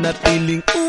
na feeling.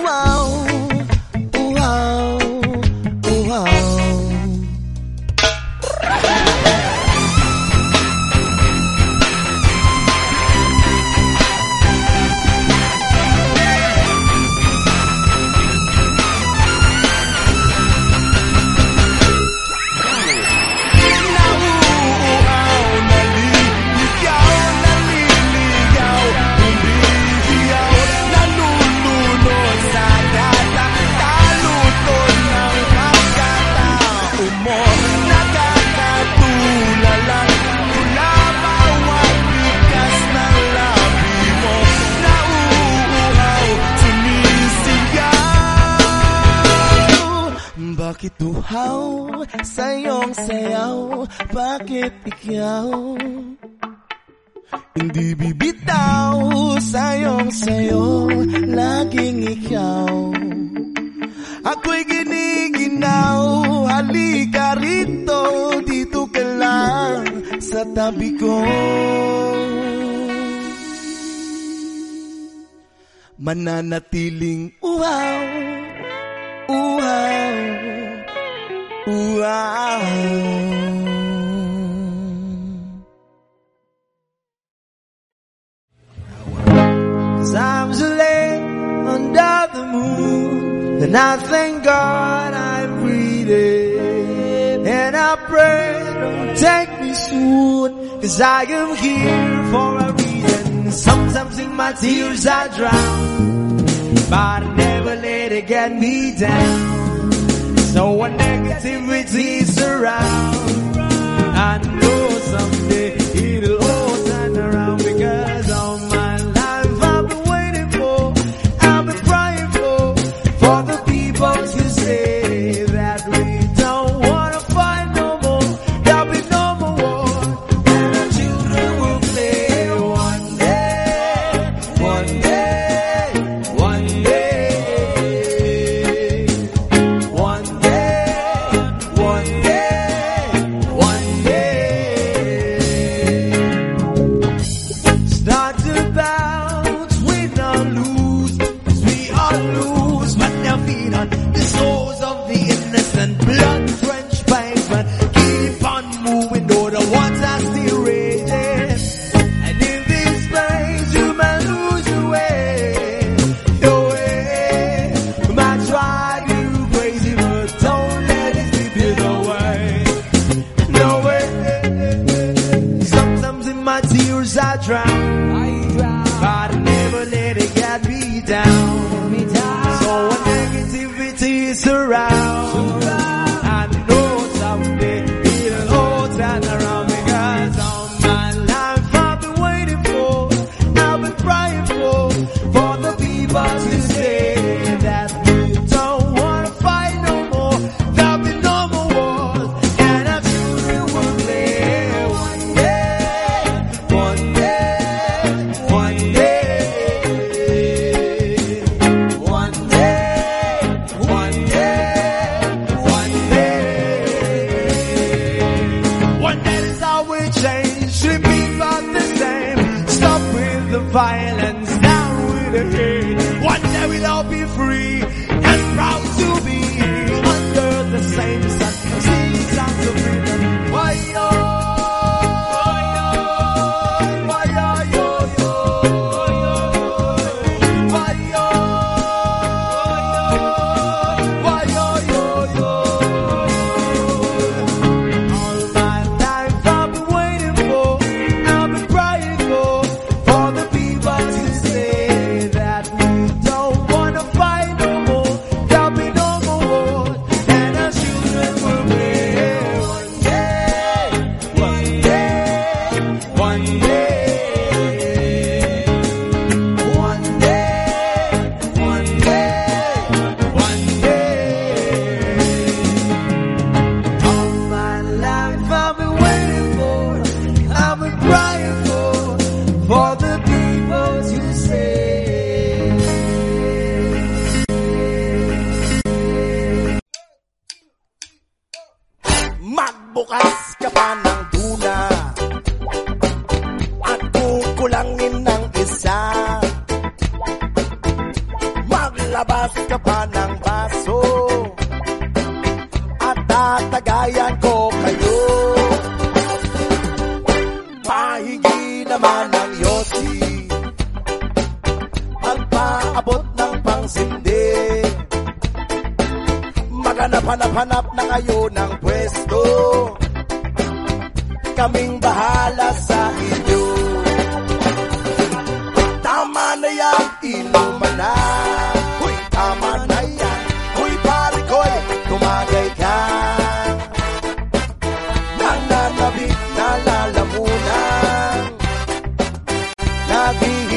Ngunit ikaw Hindi bibitaw Sayong sayo Laging ikaw Ako'y giniginaw. Halika rito Dito ka lang Sa tabi ko. Mananatili tears I drown, but I never let it get me down. So when negativity surrounds, I know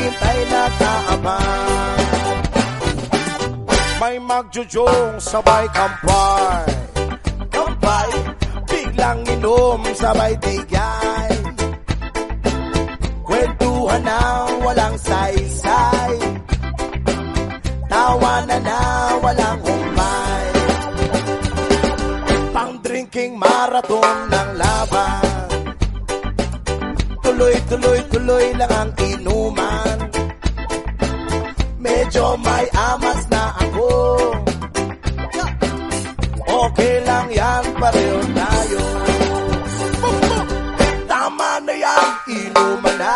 Naghihintay na kaabang May magjujong sabay kampay Kampay, biglang inom sabay tigay Kwentuhan na walang saysay. Tawanan na walang humpay. Pang drinking marathon ng laban Tuloy-tuloy tuloy lang ang inuman. Medyo may amas na ako. Okay lang yan, pareho tayo. Tama na yan, inuman na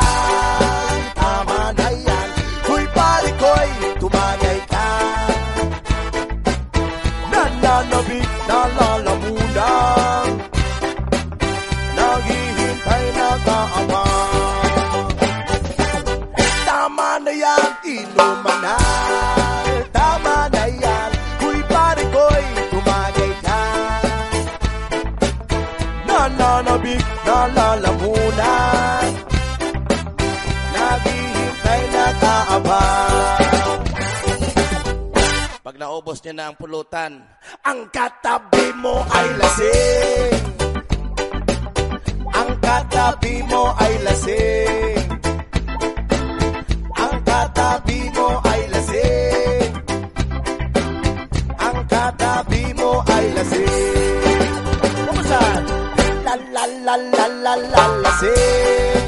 naubos niya na ang pulutan Ang katabi mo ay lasing. Ang katabi mo ay lasing. Ang katabi mo ay lasing. Ang katabi mo ay lasing. Kumusta? La la la la la la lasing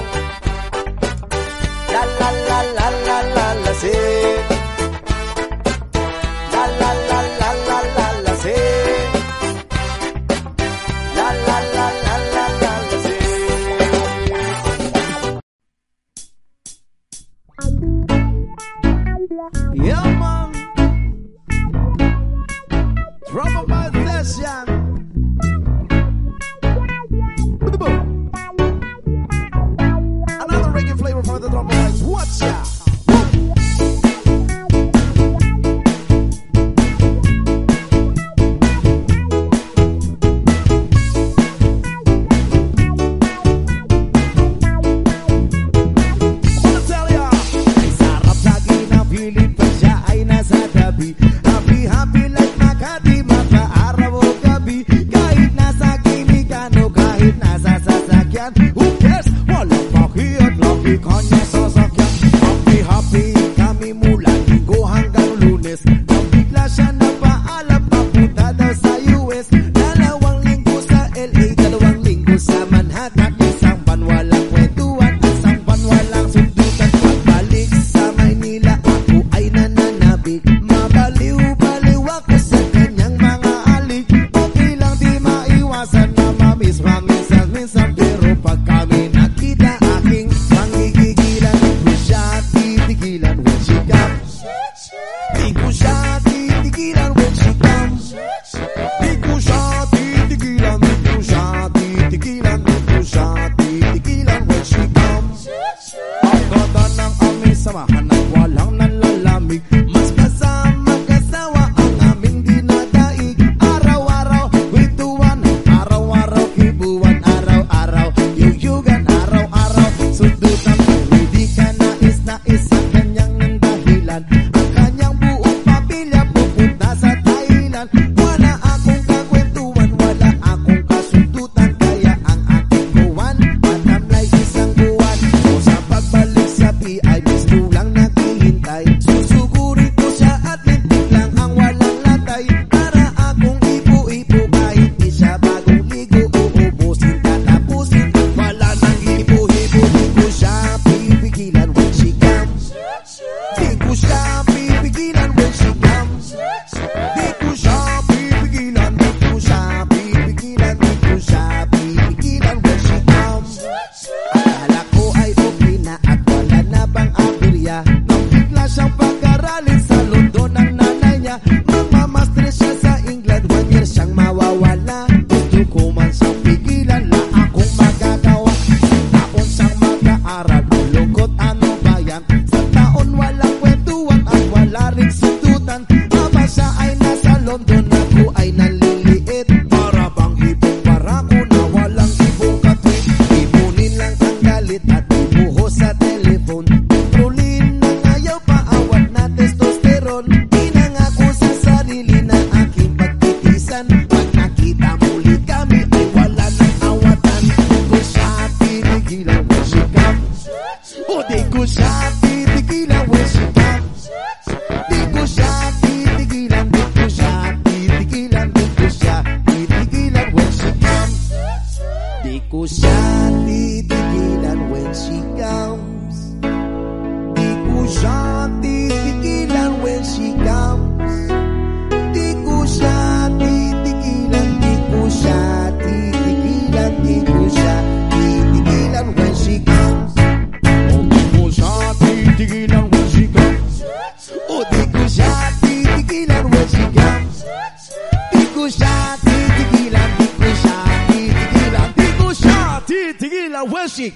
chic.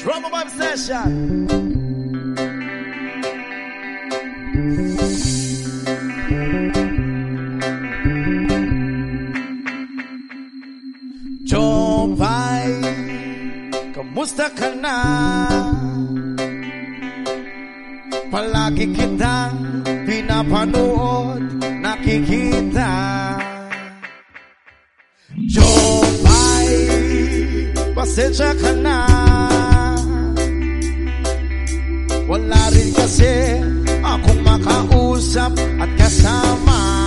Drum vibe Obsession. Kumusta vai, ka na? Palagi kitang pinapanood pasensya ka Wala rin kasi akong makausap at kasama.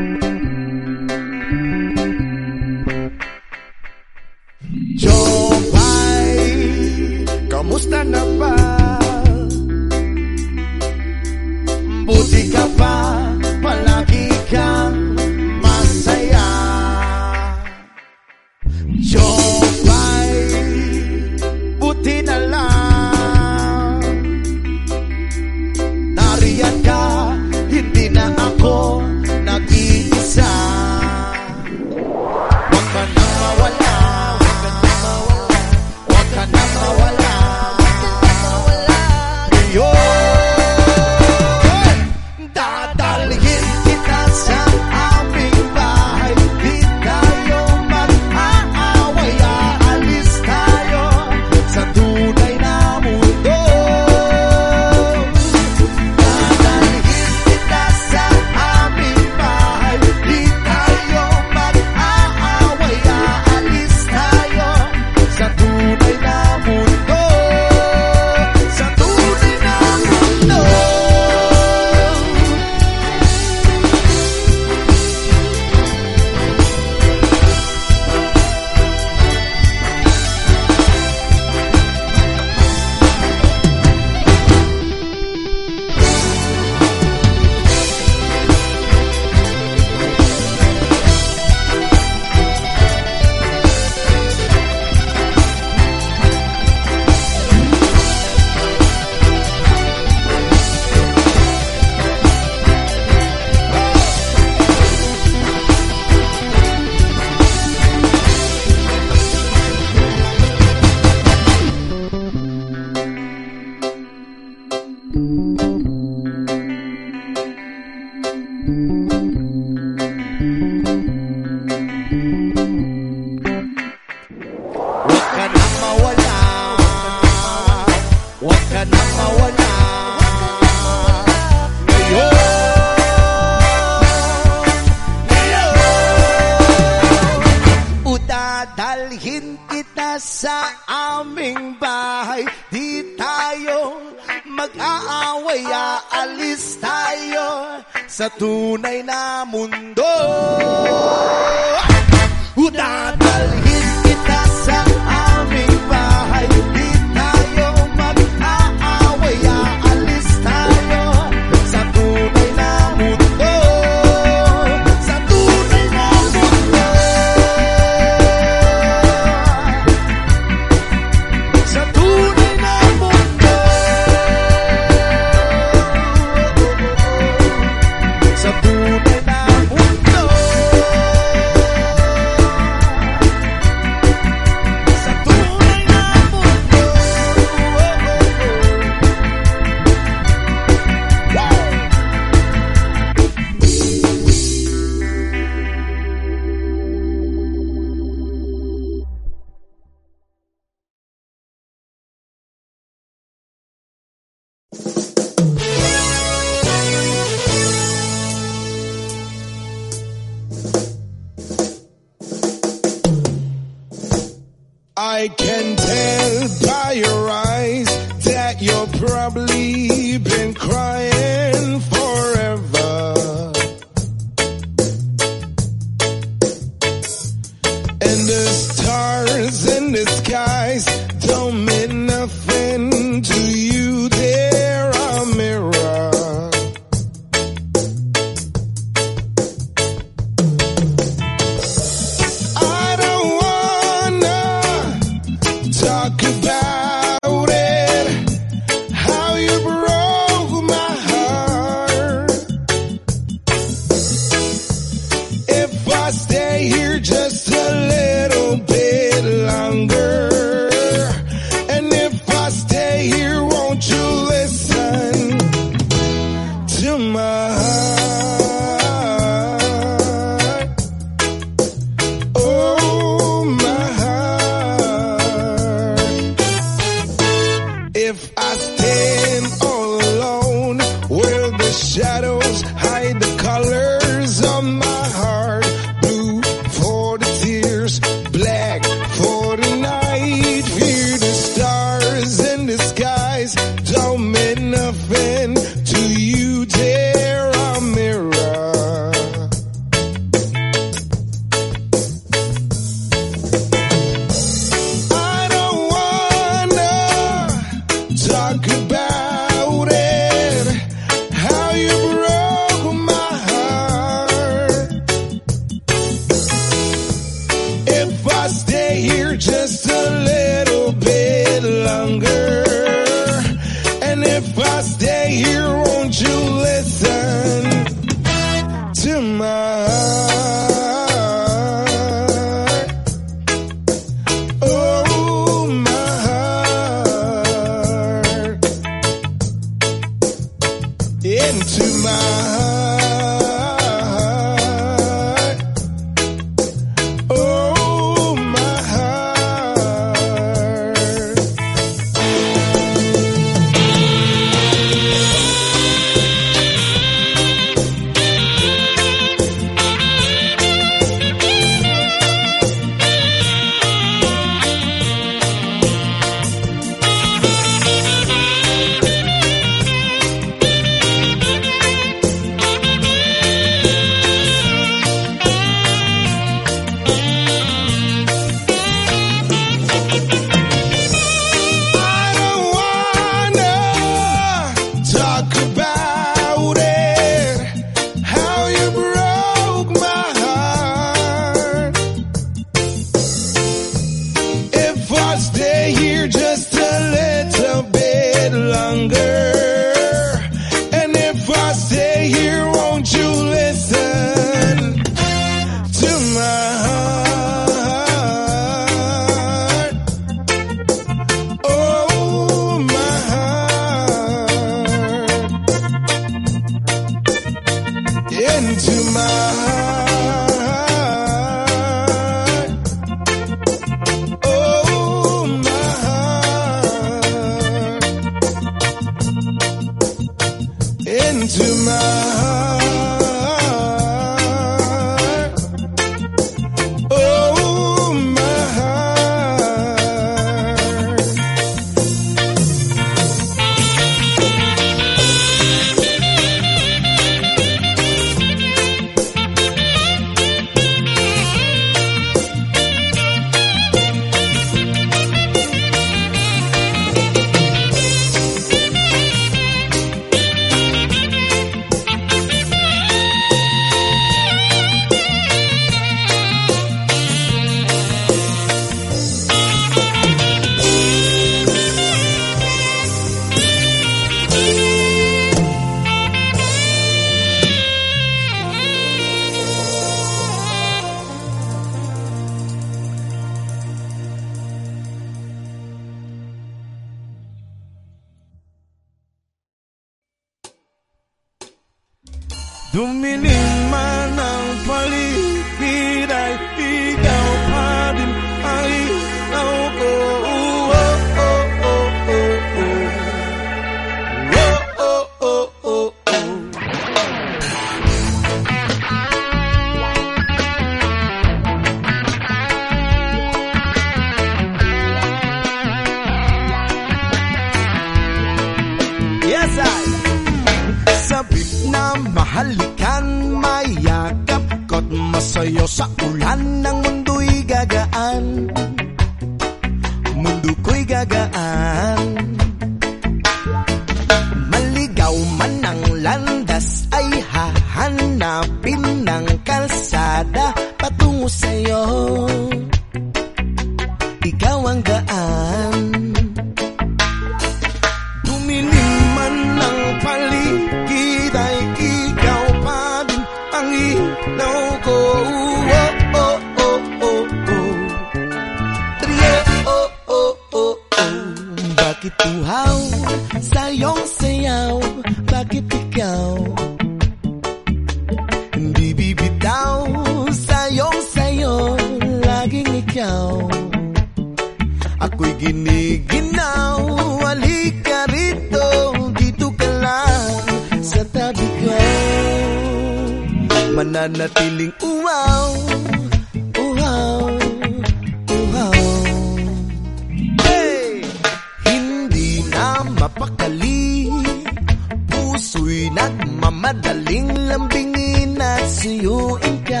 Mamadaling lambingin at suyuin ka.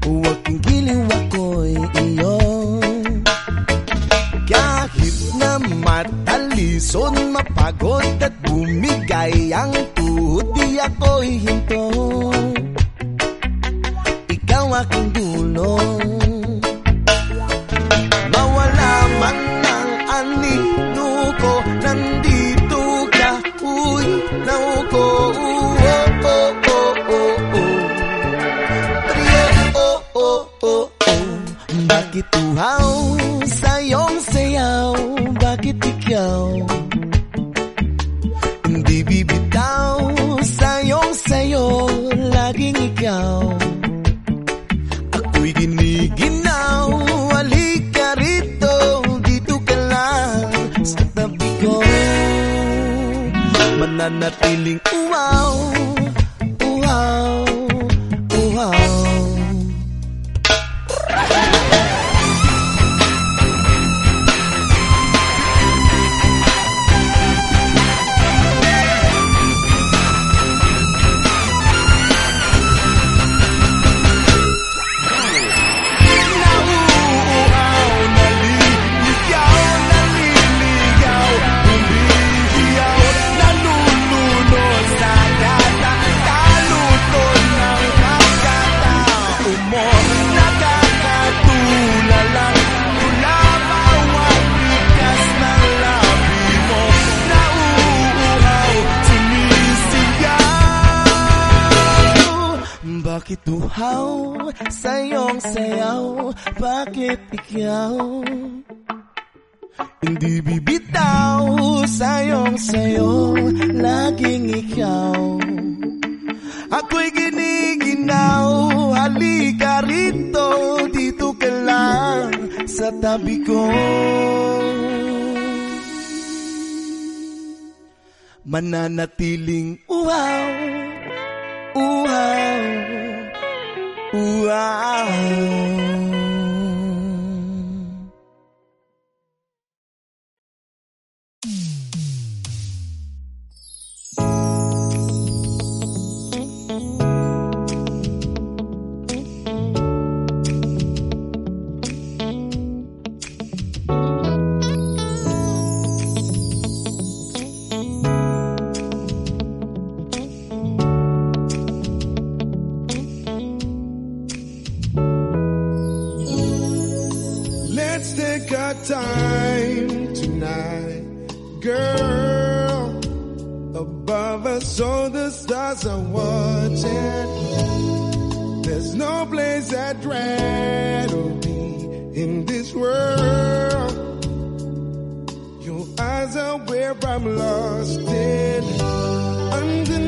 Huwag kang giliw ako'y iyo Kahit na matalison, mapagod at bumigay ang tuhod Di ako'y hindi Girl, above us all the stars are watching. There's no place that rather be in this world. Your eyes are where I'm lost in. Under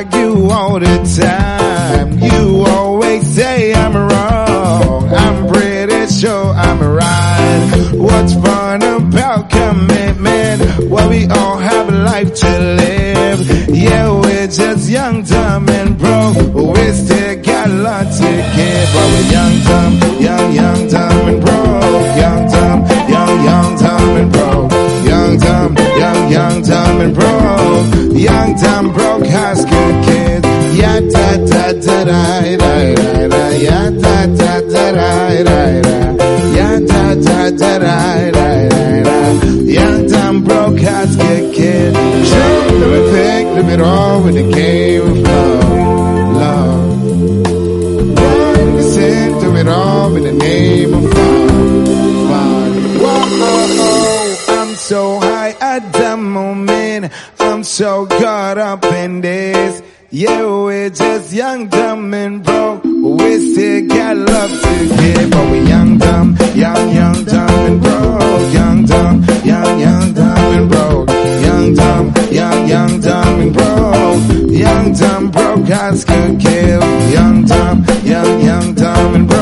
argue all the time. You always say I'm wrong. I'm pretty sure I'm right. What's fun about commitment? Well, we all have a life to live. Yeah, we're just young, dumb, and broke. We still got a lot to give. But we're young, dumb, young, young, dumb, and broke. Young, dumb, young, young, dumb, and broke. Young, dumb, young, young, dumb, and broke. Young, dumb, let me all with the game of love, we sing to it all in the name of fun, fun. Whoa, I'm so high at the moment. I'm so caught up in this. Yeah, we're just young, dumb, and broke. We still got love to give, but we young, dumb, young, young, dumb, and broke. Young, dumb, young, young, dumb, and broke. Broke. Young, dumb, broke, high school kid. Young, dumb, young, young, dumb, and broke.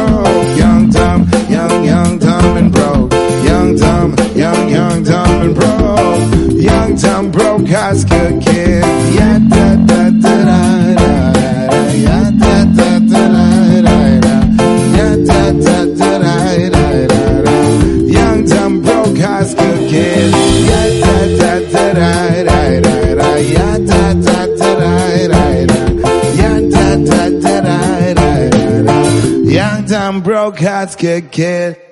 no cats get killed.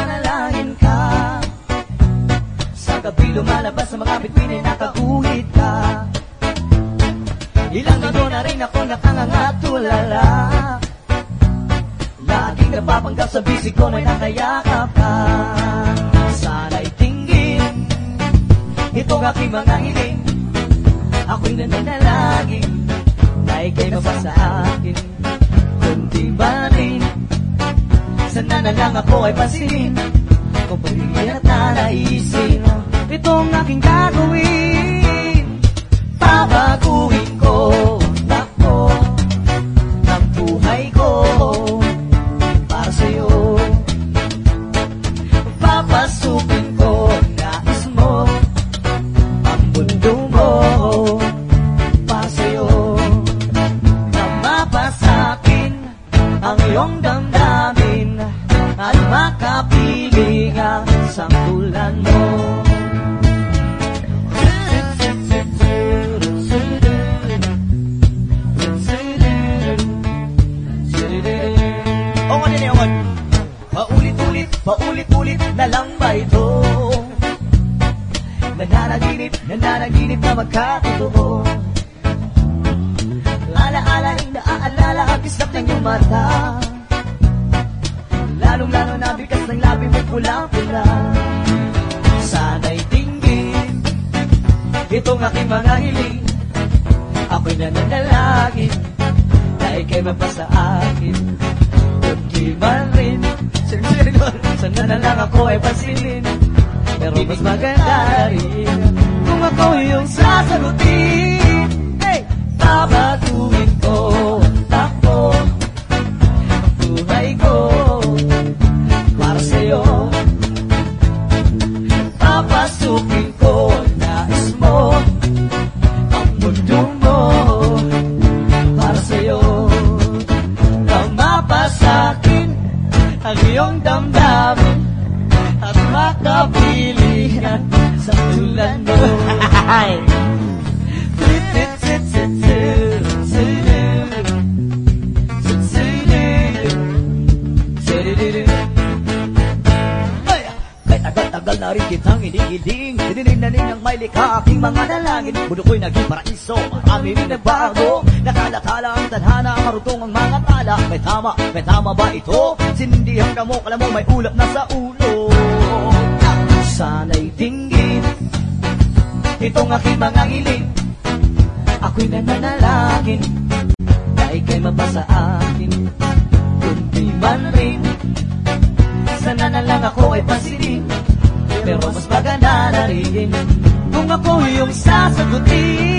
panalangin ka. Sa gabi lumalabas sa mga bitbinin Nakaguhit ka. Ilang gago na rin ako nakangangatulala. Laging napapanggap sa bisig ko na nakayakap ka. Sana'y tinggin Itong aking mga hiling. Ako'y nananalangin Na ikay mapasa akin? Kundi baling sana na lang ako ay pasilip Kung pagbibigyan at nanaisin Itong aking gagawin Babaguhin ko. sariin Kung ako yung sasagutin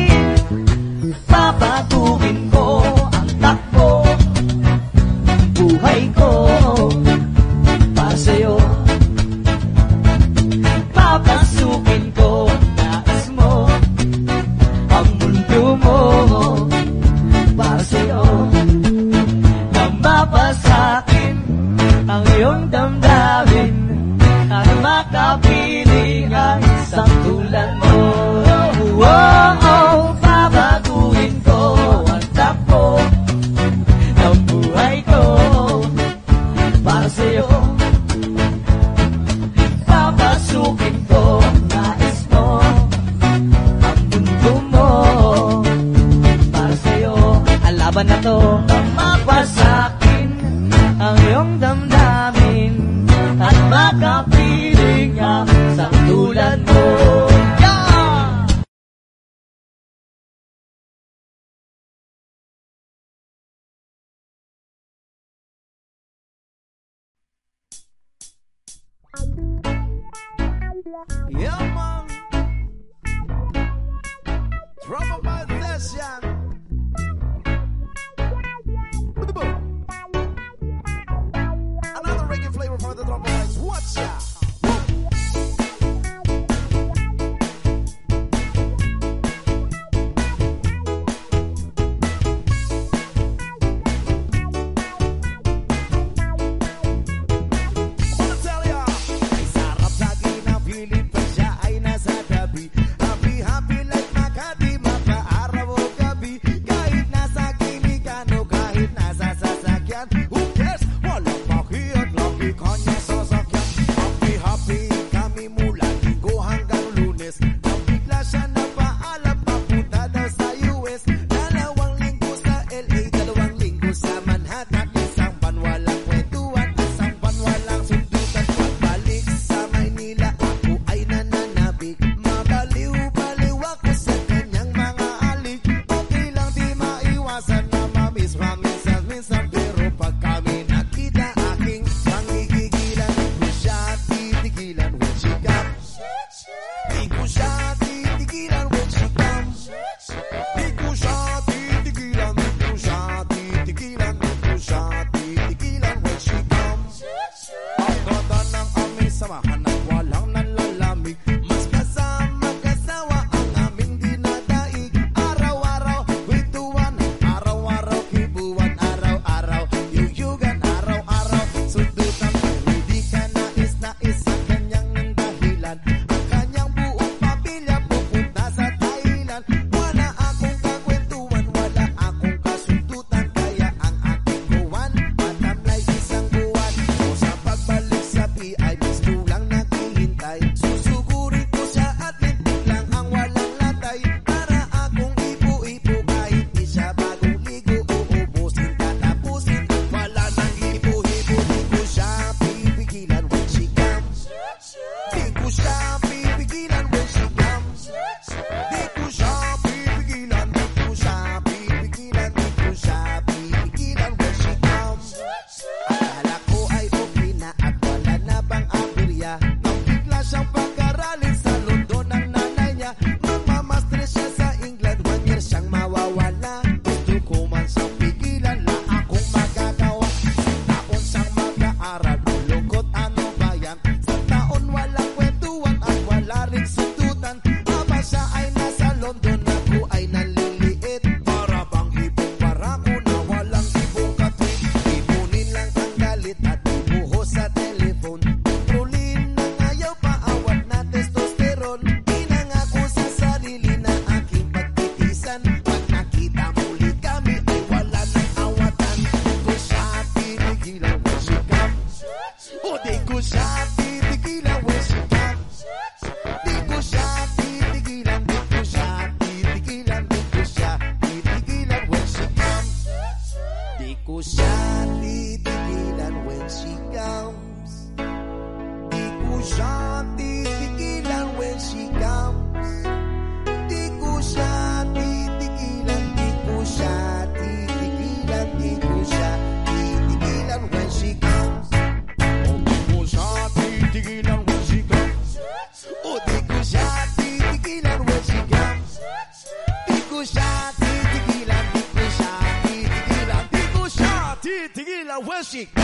Music!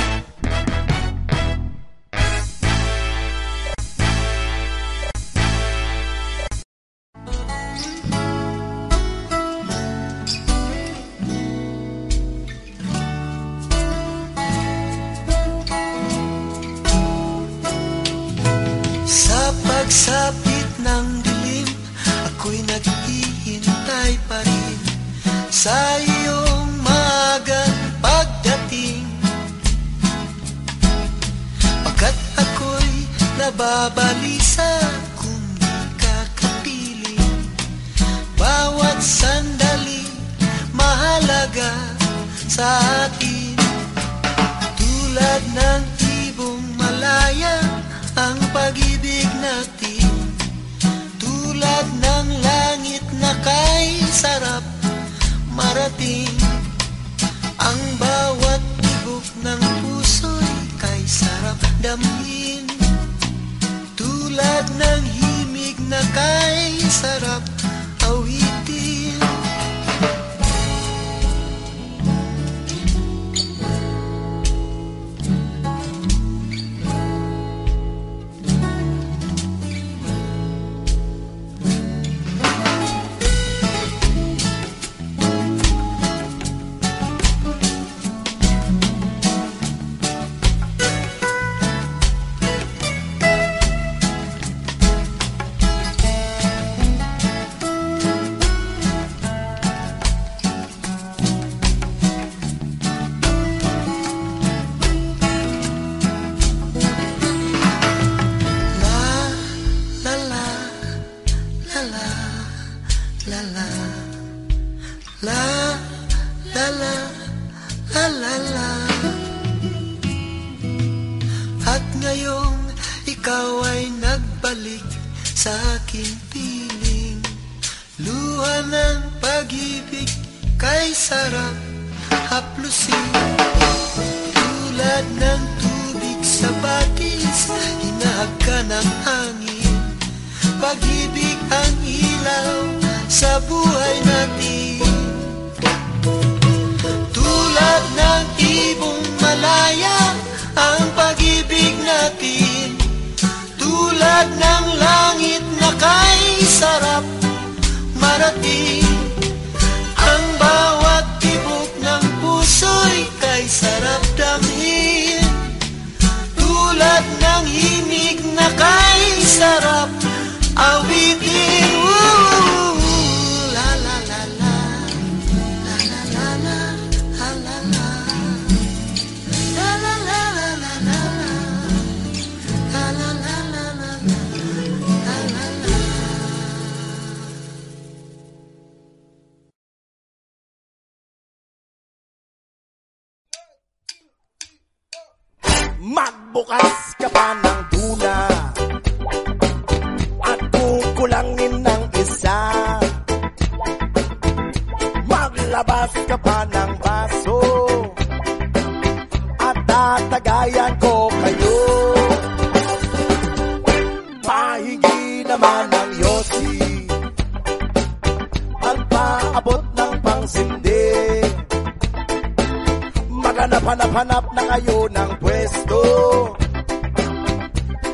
Nababalisa Kung di ka kapiling Bawat sandali mahalaga sa atin. Tulad ng ibong malaya ang pag-ibig natin. Tulad ng langit na kay sarap marating. Ang bawat tibok ng puso'y kay sarap damhin Tulad ng himig na kay sarap awitin ka pa ng baso. At tatagayan ko kayo. Pahingi naman ng yosi Magpaabot ng pangsindi. Maghanap-hanap-hanap na kayo ng pwesto.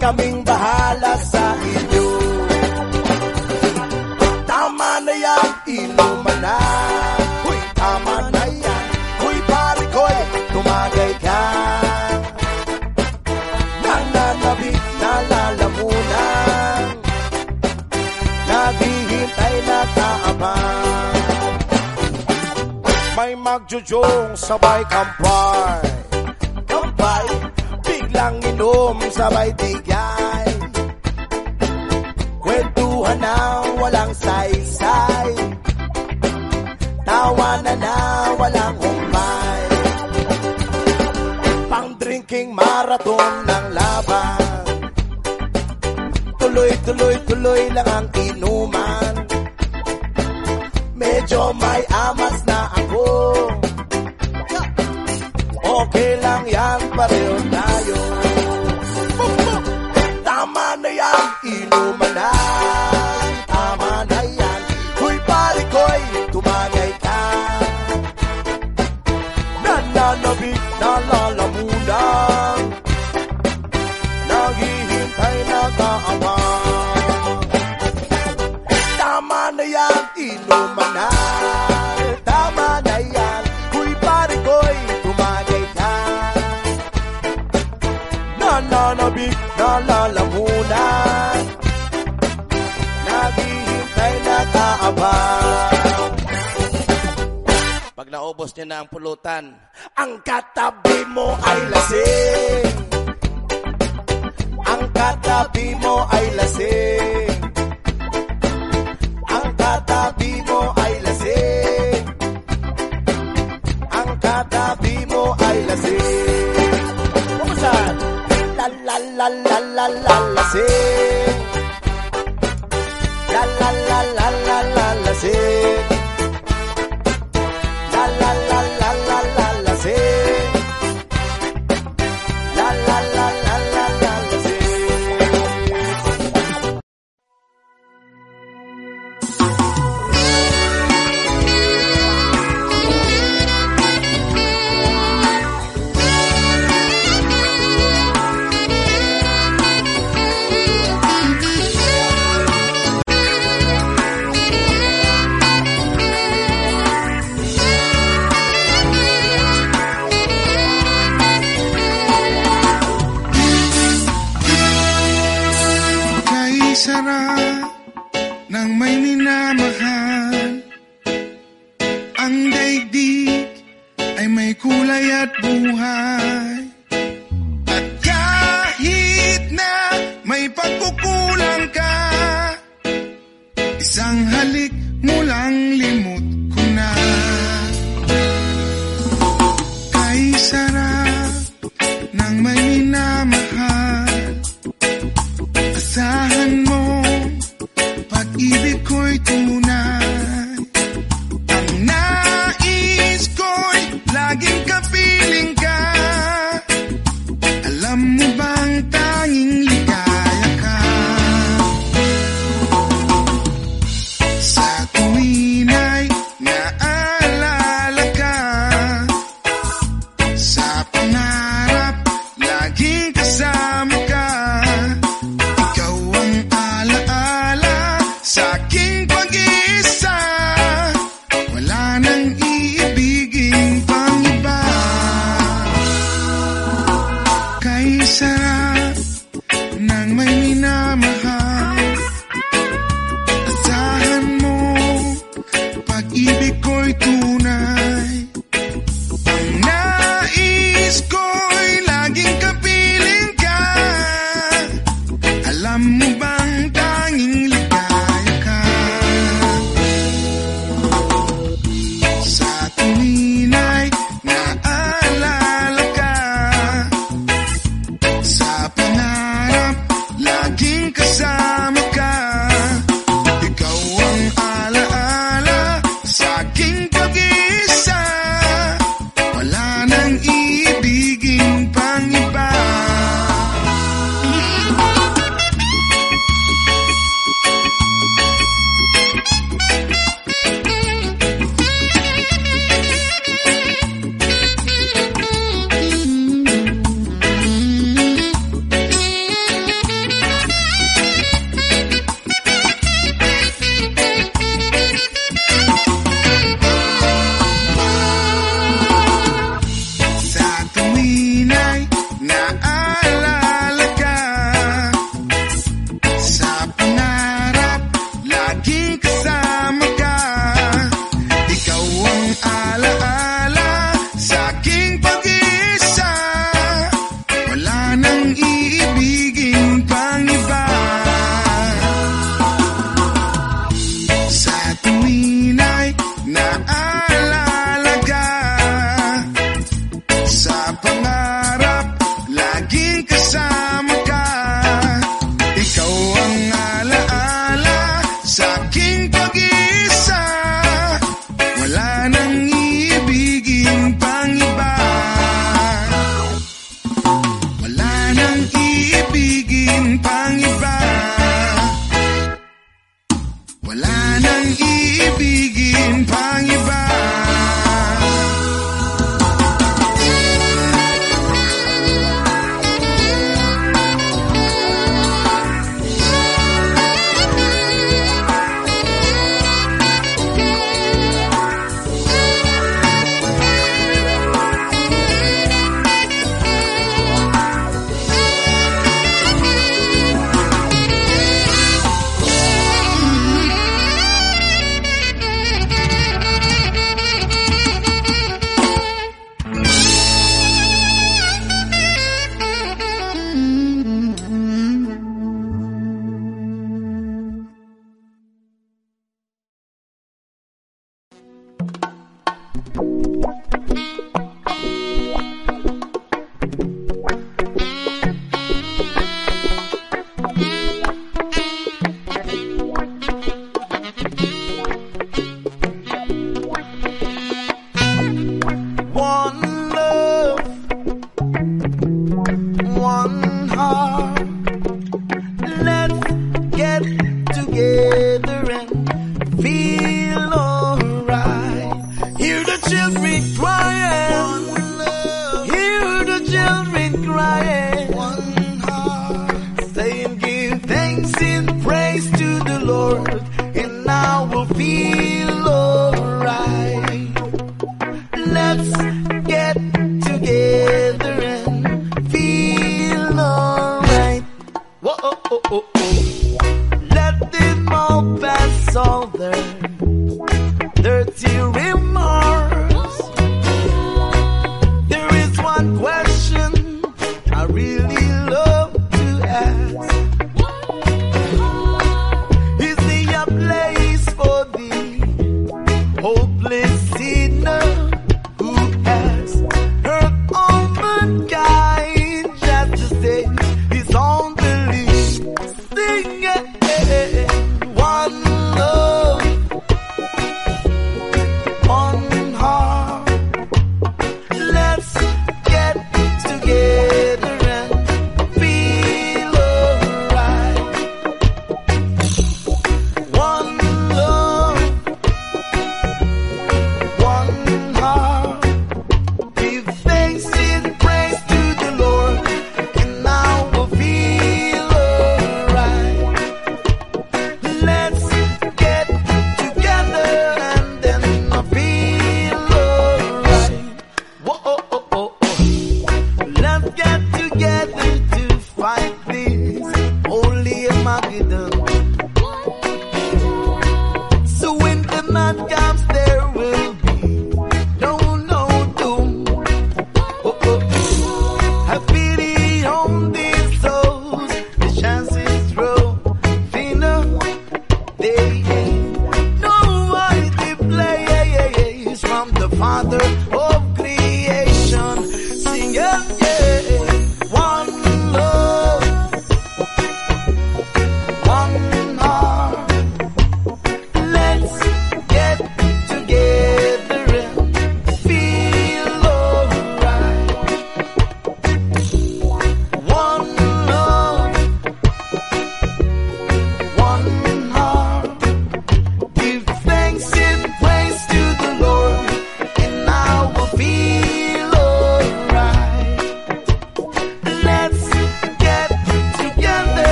Kaming bahala sa inyo may magjujong sabay kampay. Kampay, biglang inom sabay tigay Kwentuhan ng walang saysay. Tawanan na walang humpay. Pang drinking marathon ng laban. Tuloy-tuloy-tuloy lang ang inuman. Medyo may amas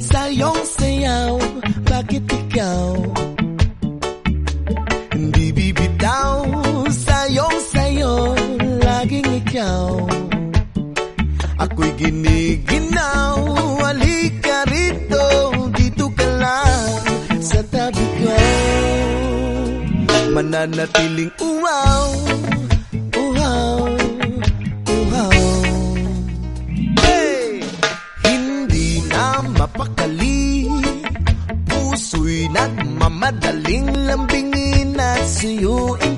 sa iyong sayaw Bakit ikaw? Hindi bibitaw sa iyong sayo Laging ikaw. Ako'y giniginaw Halika rito Dito ka lang sa tabi ko. Mananatiling uwaw you.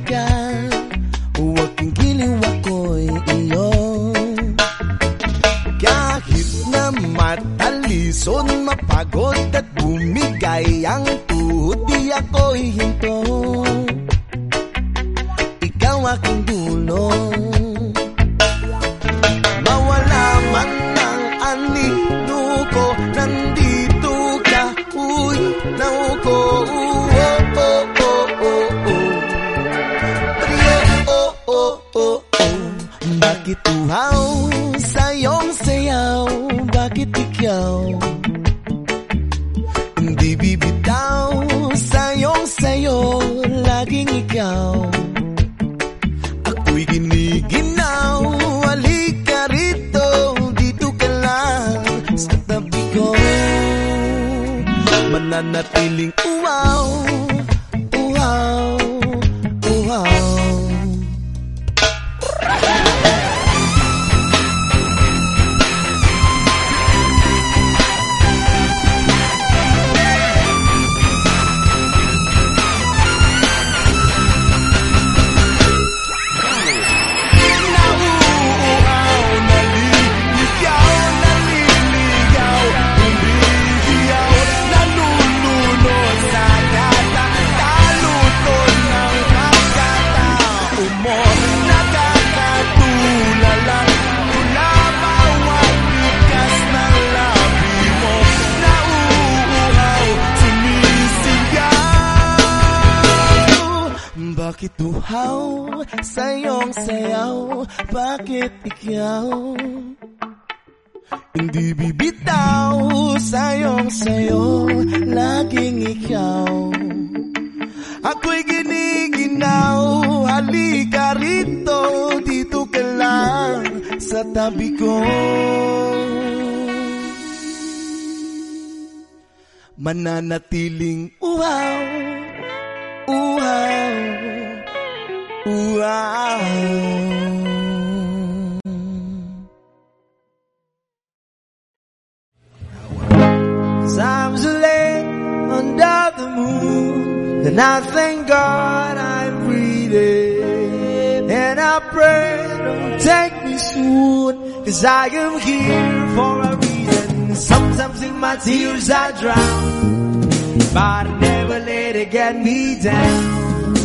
And I thank God I'm breathing. And I pray don't take me soon. Cause I am here for a reason. Sometimes in my tears I drown. But I never let it get me down.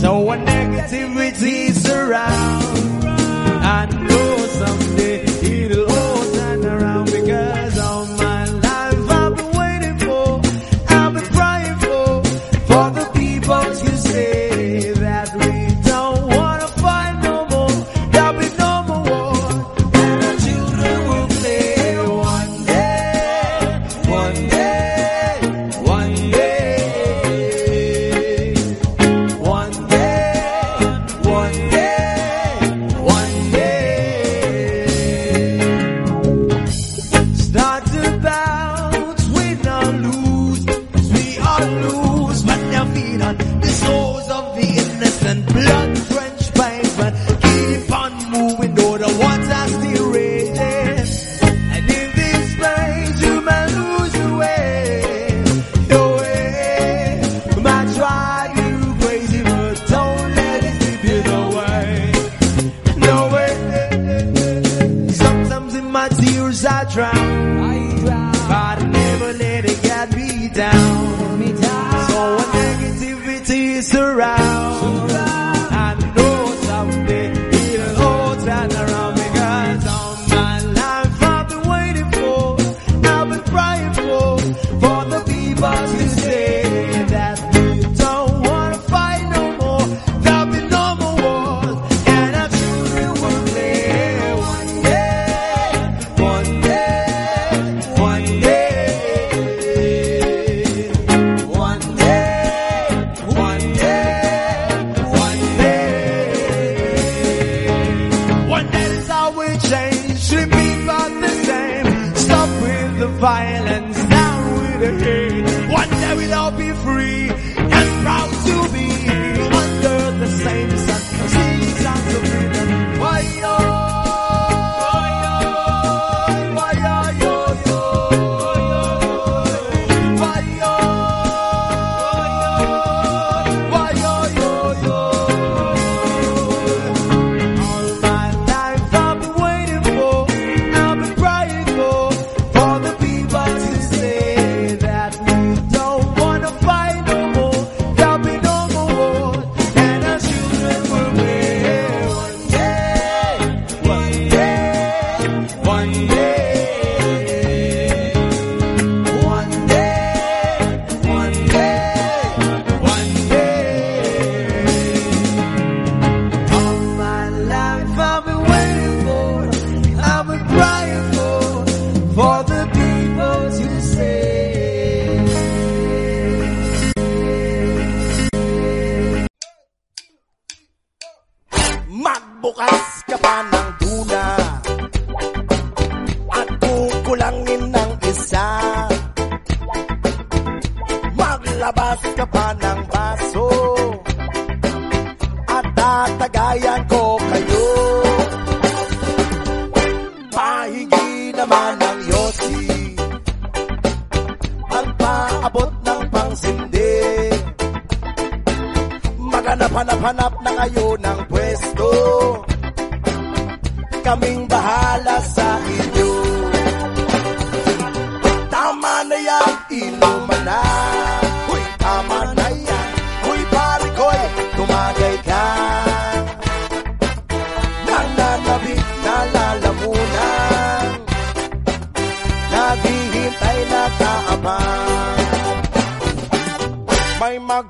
So when negativity surrounds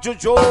May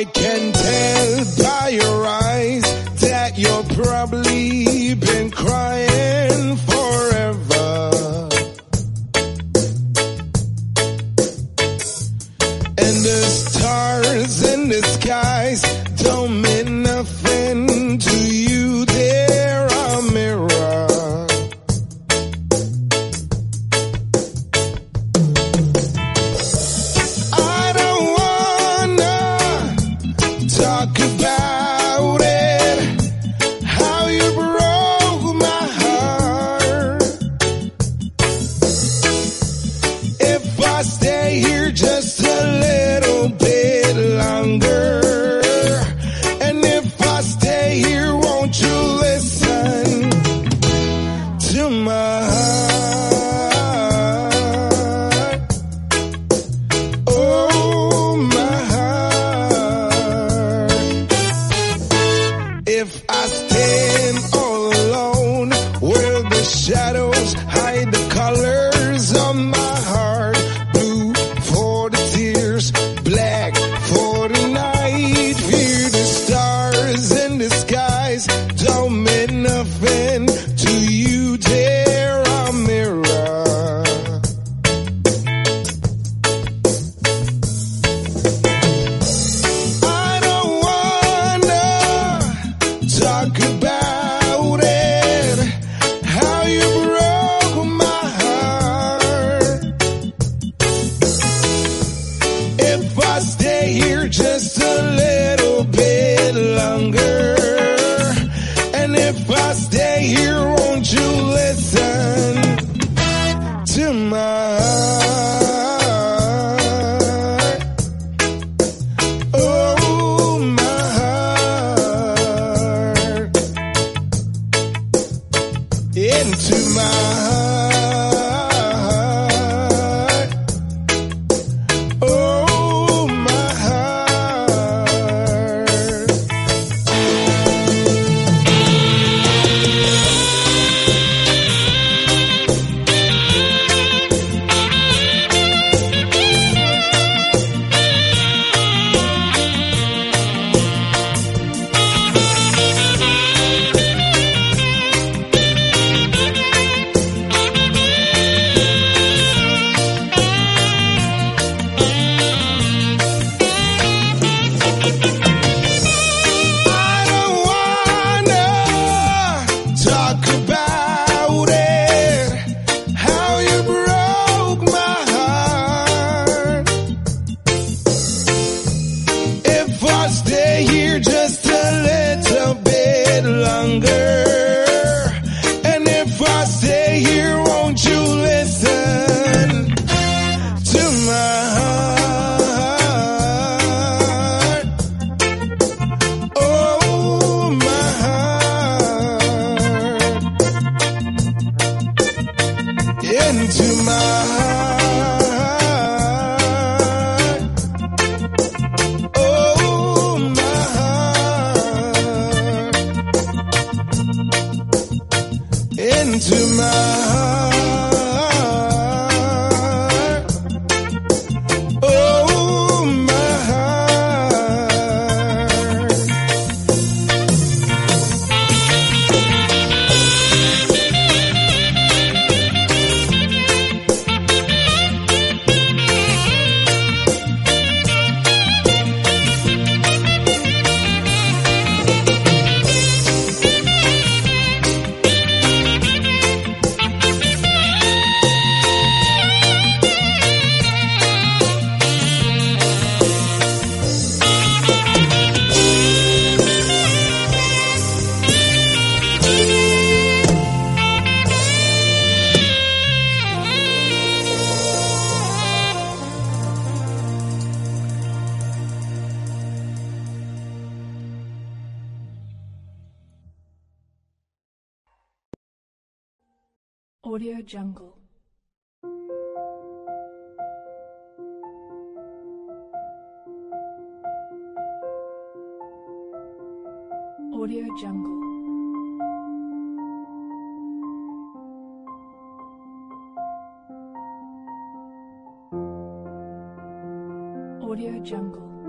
I can to my heart. Jungle.